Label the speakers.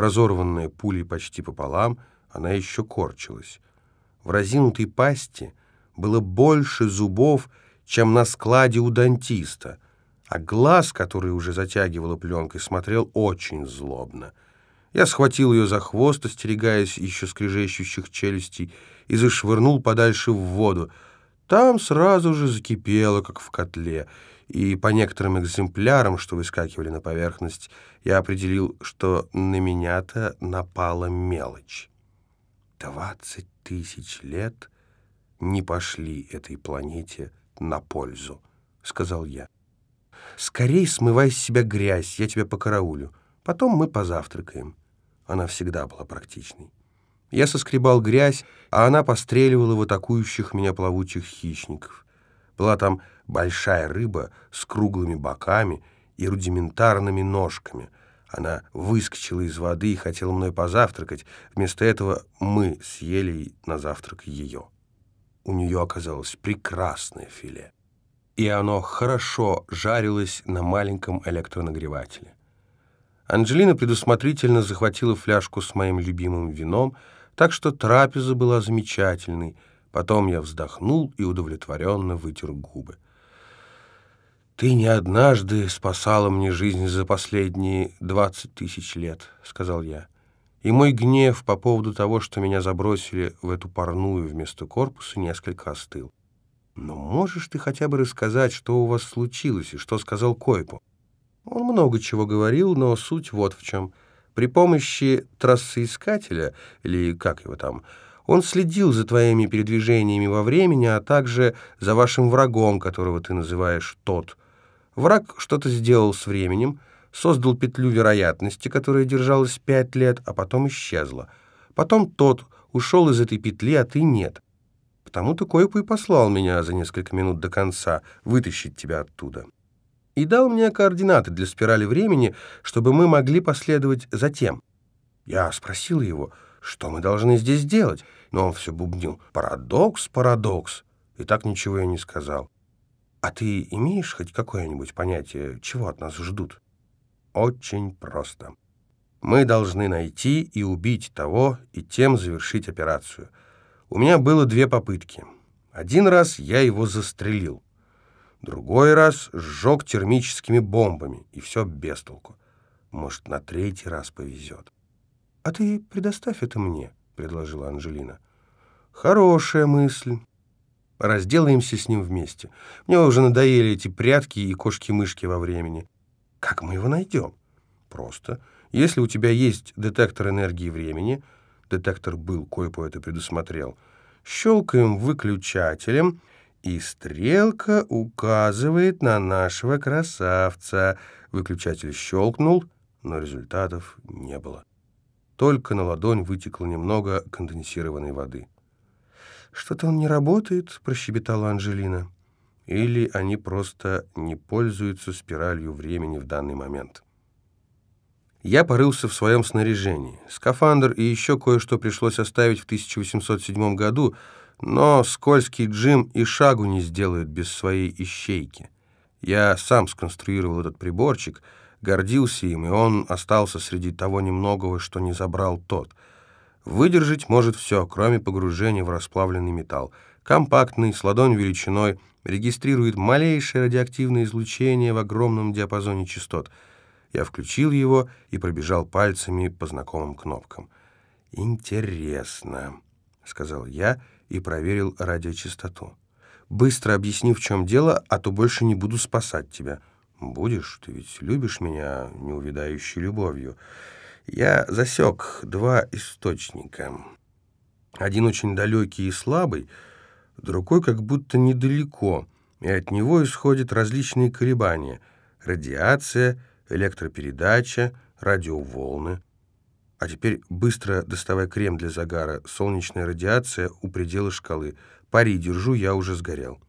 Speaker 1: Разорванная пулей почти пополам, она еще корчилась. В разинутой пасти было больше зубов, чем на складе у дантиста, а глаз, который уже затягивала пленкой, смотрел очень злобно. Я схватил ее за хвост, остерегаясь еще скрежещущих челюстей, и зашвырнул подальше в воду. Там сразу же закипело, как в котле, и по некоторым экземплярам, что выскакивали на поверхность, я определил, что на меня-то напала мелочь. Двадцать тысяч лет не пошли этой планете на пользу, — сказал я. Скорей смывай с себя грязь, я тебя покараулю. Потом мы позавтракаем. Она всегда была практичной. Я соскребал грязь, а она постреливала в атакующих меня плавучих хищников. Была там большая рыба с круглыми боками и рудиментарными ножками. Она выскочила из воды и хотела мной позавтракать. Вместо этого мы съели на завтрак ее. У нее оказалось прекрасное филе. И оно хорошо жарилось на маленьком электронагревателе. Анджелина предусмотрительно захватила фляжку с моим любимым вином, так что трапеза была замечательной. Потом я вздохнул и удовлетворенно вытер губы. «Ты не однажды спасала мне жизнь за последние двадцать тысяч лет», — сказал я. И мой гнев по поводу того, что меня забросили в эту парную вместо корпуса, несколько остыл. «Но можешь ты хотя бы рассказать, что у вас случилось и что сказал Койпу?» Он много чего говорил, но суть вот в чем — при помощи трассоискателя, или как его там, он следил за твоими передвижениями во времени, а также за вашим врагом, которого ты называешь «тот». Враг что-то сделал с временем, создал петлю вероятности, которая держалась пять лет, а потом исчезла. Потом тот ушел из этой петли, а ты нет. Потому-то Койпу и послал меня за несколько минут до конца вытащить тебя оттуда и дал мне координаты для спирали времени, чтобы мы могли последовать за тем. Я спросил его, что мы должны здесь делать, но он все бубнил «парадокс, парадокс», и так ничего я не сказал. «А ты имеешь хоть какое-нибудь понятие, чего от нас ждут?» «Очень просто. Мы должны найти и убить того, и тем завершить операцию. У меня было две попытки. Один раз я его застрелил. Другой раз сжег термическими бомбами, и все без толку. Может, на третий раз повезет. — А ты предоставь это мне, — предложила Анжелина. — Хорошая мысль. Разделаемся с ним вместе. Мне уже надоели эти прятки и кошки-мышки во времени. Как мы его найдем? Просто. Если у тебя есть детектор энергии времени, детектор был, кое-по это предусмотрел, щелкаем выключателем — и стрелка указывает на нашего красавца. Выключатель щелкнул, но результатов не было. Только на ладонь вытекло немного конденсированной воды. «Что-то он не работает», — прощебетала Анжелина. «Или они просто не пользуются спиралью времени в данный момент». Я порылся в своем снаряжении. Скафандр и еще кое-что пришлось оставить в 1807 году — но скользкий Джим и шагу не сделает без своей ищейки. Я сам сконструировал этот приборчик, гордился им, и он остался среди того немногого, что не забрал тот. Выдержать может все, кроме погружения в расплавленный металл. Компактный, с ладонь величиной, регистрирует малейшее радиоактивное излучение в огромном диапазоне частот. Я включил его и пробежал пальцами по знакомым кнопкам. «Интересно», — сказал я, — и проверил радиочастоту. «Быстро объясни, в чем дело, а то больше не буду спасать тебя». «Будешь? Ты ведь любишь меня неувидающей любовью». Я засек два источника. Один очень далекий и слабый, другой как будто недалеко, и от него исходят различные колебания. Радиация, электропередача, радиоволны. А теперь быстро доставай крем для загара. Солнечная радиация у предела шкалы. Пари держу, я уже сгорел.